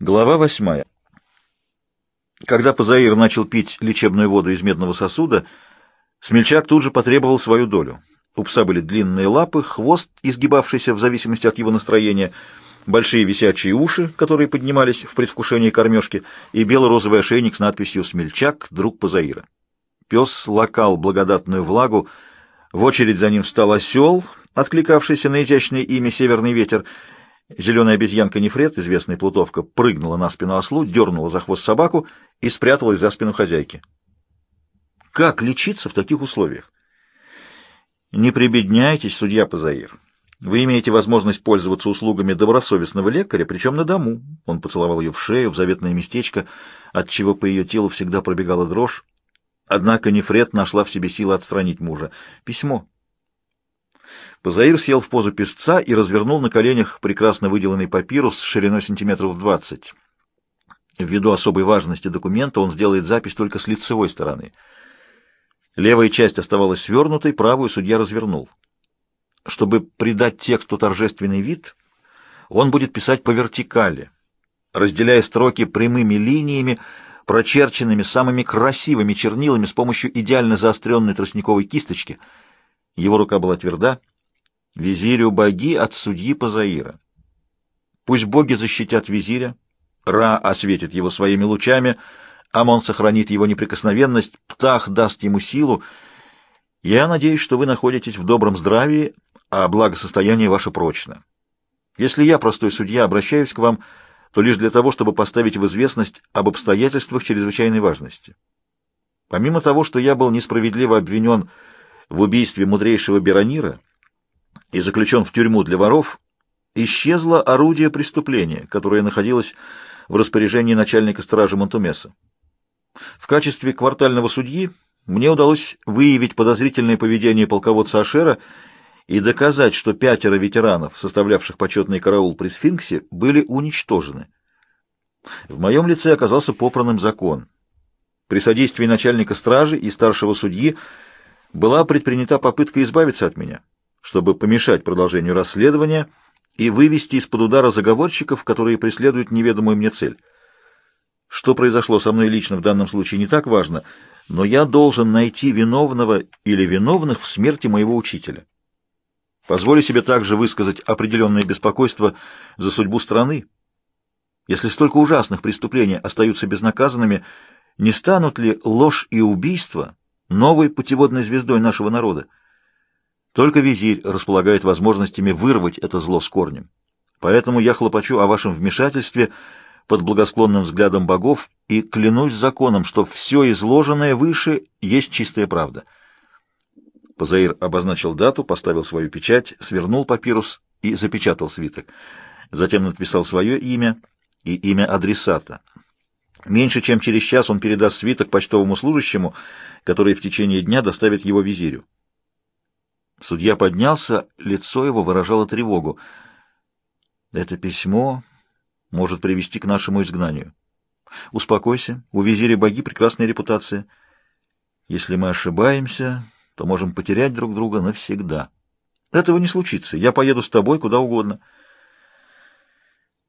Глава восьмая. Когда Пазаир начал пить лечебную воду из медного сосуда, смельчак тут же потребовал свою долю. У пса были длинные лапы, хвост, изгибавшийся в зависимости от его настроения, большие висячие уши, которые поднимались в предвкушении кормежки, и бело-розовый ошейник с надписью «Смельчак, друг Пазаира». Пес лакал благодатную влагу, в очередь за ним встал осел, откликавшийся на изящное имя «Северный ветер», Зеленая обезьянка Нефрет, известная плутовка, прыгнула на спину ослу, дернула за хвост собаку и спряталась за спину хозяйки. Как лечиться в таких условиях? Не прибедняйтесь, судья Пазаир. Вы имеете возможность пользоваться услугами добросовестного лекаря, причем на дому. Он поцеловал ее в шею, в заветное местечко, от чего по ее телу всегда пробегала дрожь. Однако Нефрет нашла в себе силы отстранить мужа. Письмо. Позаир сел в позу песца и развернул на коленях прекрасно выделанный папирус шириной сантиметров двадцать. Ввиду особой важности документа он сделает запись только с лицевой стороны. Левая часть оставалась свернутой, правую судья развернул. Чтобы придать тексту торжественный вид, он будет писать по вертикали, разделяя строки прямыми линиями, прочерченными самыми красивыми чернилами с помощью идеально заостренной тростниковой кисточки. Его рука была тверда, Визирю боги от судьи Пазаира. Пусть боги защитят визиря, Ра осветит его своими лучами, Амон сохранит его неприкосновенность, Птах даст ему силу. Я надеюсь, что вы находитесь в добром здравии, а благосостояние ваше прочно. Если я, простой судья, обращаюсь к вам, то лишь для того, чтобы поставить в известность об обстоятельствах чрезвычайной важности. Помимо того, что я был несправедливо обвинен в убийстве мудрейшего Беронира, и заключен в тюрьму для воров, исчезло орудие преступления, которое находилось в распоряжении начальника стражи Монтумеса. В качестве квартального судьи мне удалось выявить подозрительное поведение полководца Ашера и доказать, что пятеро ветеранов, составлявших почетный караул при сфинксе, были уничтожены. В моем лице оказался попранным закон. При содействии начальника стражи и старшего судьи была предпринята попытка избавиться от меня чтобы помешать продолжению расследования и вывести из-под удара заговорщиков, которые преследуют неведомую мне цель. Что произошло со мной лично в данном случае не так важно, но я должен найти виновного или виновных в смерти моего учителя. Позволю себе также высказать определенное беспокойство за судьбу страны. Если столько ужасных преступлений остаются безнаказанными, не станут ли ложь и убийство новой путеводной звездой нашего народа? Только визирь располагает возможностями вырвать это зло с корнем. Поэтому я хлопочу о вашем вмешательстве под благосклонным взглядом богов и клянусь законом, что все изложенное выше есть чистая правда. Позаир обозначил дату, поставил свою печать, свернул папирус и запечатал свиток. Затем написал свое имя и имя адресата. Меньше чем через час он передаст свиток почтовому служащему, который в течение дня доставит его визирю. Судья поднялся, лицо его выражало тревогу. «Это письмо может привести к нашему изгнанию. Успокойся, у визиря боги прекрасная репутация. Если мы ошибаемся, то можем потерять друг друга навсегда. Этого не случится, я поеду с тобой куда угодно».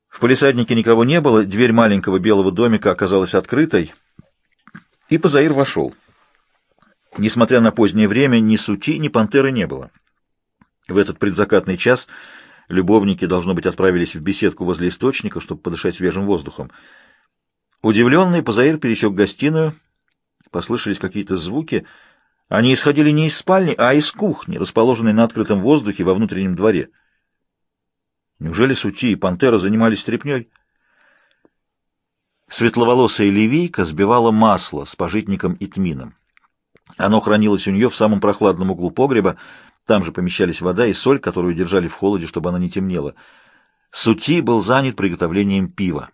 В полисаднике никого не было, дверь маленького белого домика оказалась открытой, и Позаир вошел. Несмотря на позднее время, ни сути, ни пантеры не было. В этот предзакатный час любовники, должно быть, отправились в беседку возле источника, чтобы подышать свежим воздухом. Удивленный, Позаир пересек гостиную. Послышались какие-то звуки. Они исходили не из спальни, а из кухни, расположенной на открытом воздухе во внутреннем дворе. Неужели Сути и Пантера занимались стряпней? Светловолосая ливийка сбивала масло с пожитником и тмином. Оно хранилось у нее в самом прохладном углу погреба, там же помещались вода и соль, которую держали в холоде, чтобы она не темнела. Сути был занят приготовлением пива.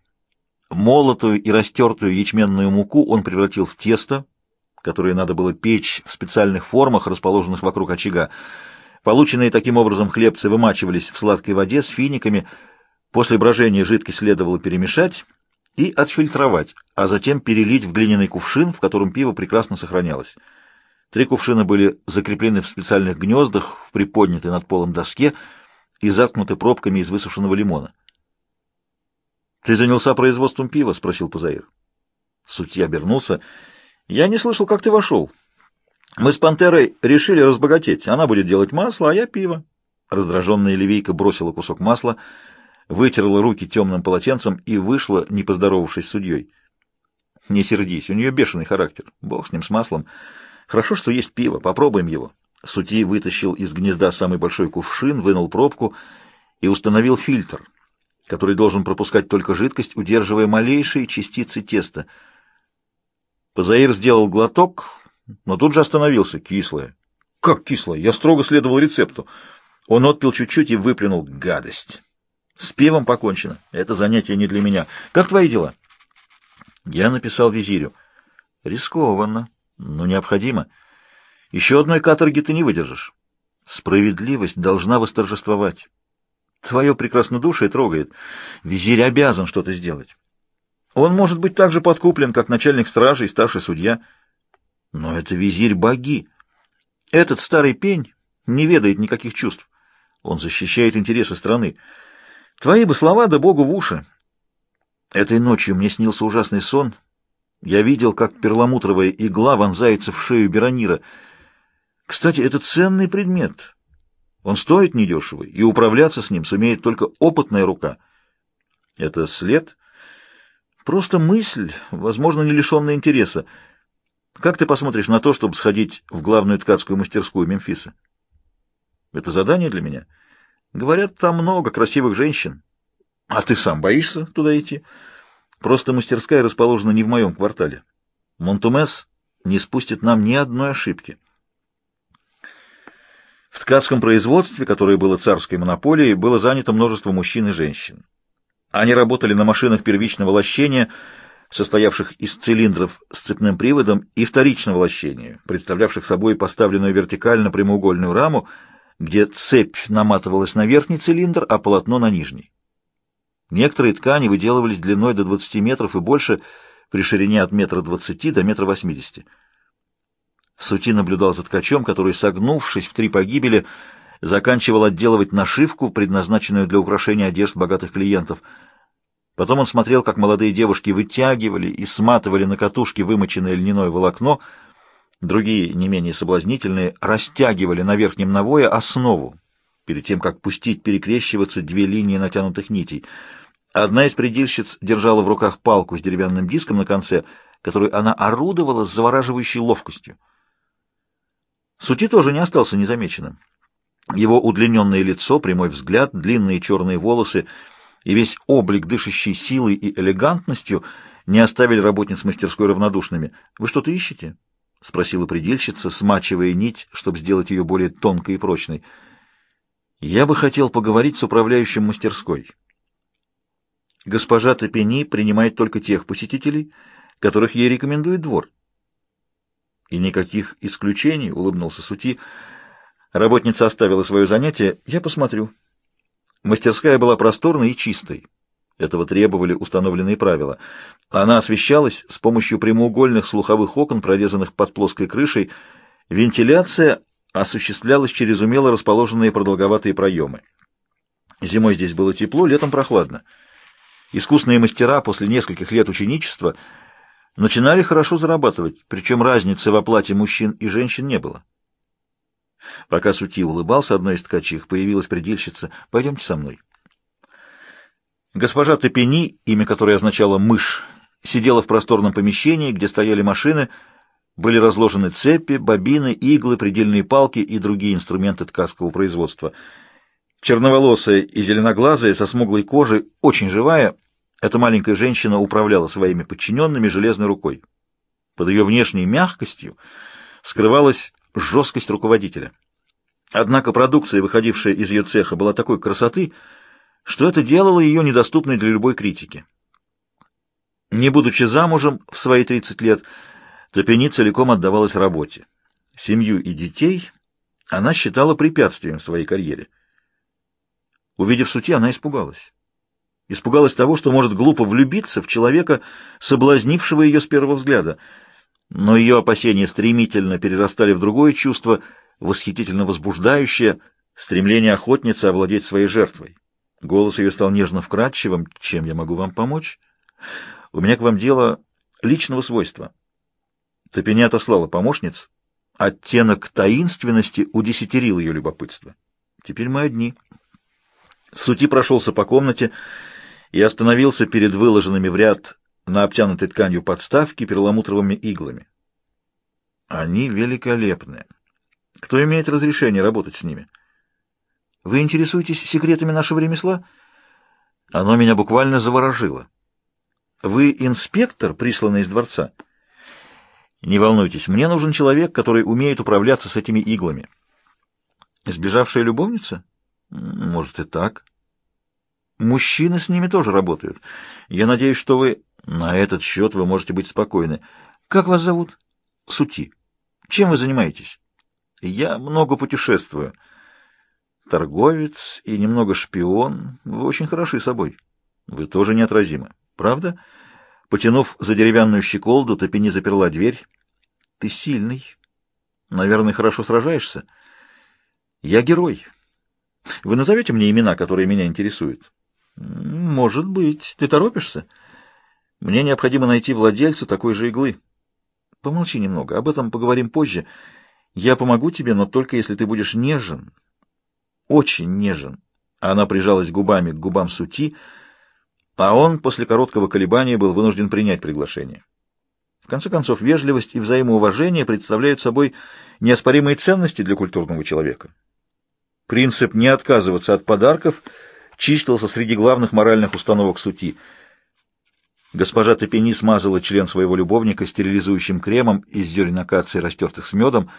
Молотую и растертую ячменную муку он превратил в тесто, которое надо было печь в специальных формах, расположенных вокруг очага. Полученные таким образом хлебцы вымачивались в сладкой воде с финиками. После брожения жидкость следовало перемешать и отфильтровать, а затем перелить в глиняный кувшин, в котором пиво прекрасно сохранялось. Три кувшина были закреплены в специальных гнездах в приподнятой над полом доске и заткнуты пробками из высушенного лимона. «Ты занялся производством пива?» — спросил Пазаир. Судья обернулся. «Я не слышал, как ты вошел. Мы с Пантерой решили разбогатеть. Она будет делать масло, а я пиво». Раздраженная Левейка бросила кусок масла, вытерла руки темным полотенцем и вышла, не поздоровавшись с судьей. «Не сердись, у нее бешеный характер. Бог с ним, с маслом. Хорошо, что есть пиво. Попробуем его». Сути вытащил из гнезда самый большой кувшин, вынул пробку и установил фильтр, который должен пропускать только жидкость, удерживая малейшие частицы теста. Позаир сделал глоток, но тут же остановился. Кислое. Как кислое? Я строго следовал рецепту. Он отпил чуть-чуть и выплюнул гадость. С пивом покончено. Это занятие не для меня. Как твои дела? Я написал визирю. Рискованно, но необходимо. Еще одной каторги ты не выдержишь. Справедливость должна восторжествовать. Твое прекраснодушие трогает. Визирь обязан что-то сделать. Он может быть так же подкуплен, как начальник стражи и старший судья. Но это визирь боги. Этот старый пень не ведает никаких чувств. Он защищает интересы страны. Твои бы слова, да Богу в уши. Этой ночью мне снился ужасный сон. Я видел, как перламутровая игла вонзается в шею Беронира — кстати, это ценный предмет. Он стоит недешево, и управляться с ним сумеет только опытная рука. Это след? Просто мысль, возможно, не лишенная интереса. Как ты посмотришь на то, чтобы сходить в главную ткацкую мастерскую Мемфиса? Это задание для меня. Говорят, там много красивых женщин. А ты сам боишься туда идти? Просто мастерская расположена не в моем квартале. Монтумес не спустит нам ни одной ошибки. В ткацком производстве, которое было царской монополией, было занято множество мужчин и женщин. Они работали на машинах первичного лощения, состоявших из цилиндров с цепным приводом, и вторичного лощения, представлявших собой поставленную вертикально прямоугольную раму, где цепь наматывалась на верхний цилиндр, а полотно на нижний. Некоторые ткани выделывались длиной до 20 метров и больше, при ширине от метра 20 до метра 80 Сути наблюдал за ткачом, который, согнувшись в три погибели, заканчивал отделывать нашивку, предназначенную для украшения одежд богатых клиентов. Потом он смотрел, как молодые девушки вытягивали и сматывали на катушке вымоченное льняное волокно, другие, не менее соблазнительные, растягивали на верхнем навое основу, перед тем, как пустить перекрещиваться две линии натянутых нитей. Одна из предельщиц держала в руках палку с деревянным диском на конце, которой она орудовала с завораживающей ловкостью. Сути тоже не остался незамеченным. Его удлиненное лицо, прямой взгляд, длинные черные волосы и весь облик, дышащий силой и элегантностью, не оставили работниц мастерской равнодушными. «Вы что-то ищете?» — спросила предельщица, смачивая нить, чтобы сделать ее более тонкой и прочной. «Я бы хотел поговорить с управляющим мастерской. Госпожа Топени принимает только тех посетителей, которых ей рекомендует двор». И никаких исключений, улыбнулся Сути. Работница оставила свое занятие. Я посмотрю. Мастерская была просторной и чистой. Этого требовали установленные правила. Она освещалась с помощью прямоугольных слуховых окон, прорезанных под плоской крышей. Вентиляция осуществлялась через умело расположенные продолговатые проемы. Зимой здесь было тепло, летом прохладно. Искусные мастера после нескольких лет ученичества – начинали хорошо зарабатывать, причем разницы в оплате мужчин и женщин не было. Пока Сути улыбался одной из ткачих, появилась предельщица «Пойдемте со мной». Госпожа Топени, имя которой означало «мышь», сидела в просторном помещении, где стояли машины, были разложены цепи, бобины, иглы, предельные палки и другие инструменты ткацкого производства. Черноволосая и зеленоглазая, со смуглой кожей, очень живая, эта маленькая женщина управляла своими подчиненными железной рукой. Под ее внешней мягкостью скрывалась жесткость руководителя. Однако продукция, выходившая из ее цеха, была такой красоты, что это делало ее недоступной для любой критики. Не будучи замужем в свои 30 лет, Топени целиком отдавалась работе. Семью и детей она считала препятствием в своей карьере. Увидев сути, она испугалась. Испугалась того, что может глупо влюбиться в человека, соблазнившего ее с первого взгляда. Но ее опасения стремительно перерастали в другое чувство, восхитительно возбуждающее, стремление охотницы овладеть своей жертвой. Голос ее стал нежно вкрадчивым. «Чем я могу вам помочь? У меня к вам дело личного свойства». Топеня отослала помощниц. Оттенок таинственности удесятерил ее любопытство. «Теперь мы одни». Сути прошелся по комнате и остановился перед выложенными в ряд на обтянутой тканью подставки перламутровыми иглами. Они великолепны. Кто имеет разрешение работать с ними? Вы интересуетесь секретами нашего ремесла? Оно меня буквально заворожило. Вы инспектор, присланный из дворца? Не волнуйтесь, мне нужен человек, который умеет управляться с этими иглами. Сбежавшая любовница? Может и так. Мужчины с ними тоже работают. Я надеюсь, что вы... На этот счет вы можете быть спокойны. Как вас зовут? Сути. Чем вы занимаетесь? Я много путешествую. Торговец и немного шпион. Вы очень хороши собой. Вы тоже неотразимы. Правда? Потянув за деревянную щеколду, Топини заперла дверь. Ты сильный. Наверное, хорошо сражаешься. Я герой. Вы назовете мне имена, которые меня интересуют? Может быть. Ты торопишься? Мне необходимо найти владельца такой же иглы. Помолчи немного, об этом поговорим позже. Я помогу тебе, но только если ты будешь нежен. Очень нежен. Она прижалась губами к губам Сути, а он после короткого колебания был вынужден принять приглашение. В конце концов, вежливость и взаимоуважение представляют собой неоспоримые ценности для культурного человека. Принцип не отказываться от подарков числился среди главных моральных установок Сути – Госпожа Топени смазала член своего любовника стерилизующим кремом из зерен акации, растертых с медом.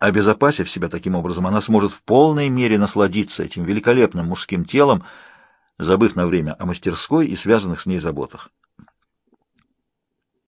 Обезопасив себя таким образом, она сможет в полной мере насладиться этим великолепным мужским телом, забыв на время о мастерской и связанных с ней заботах.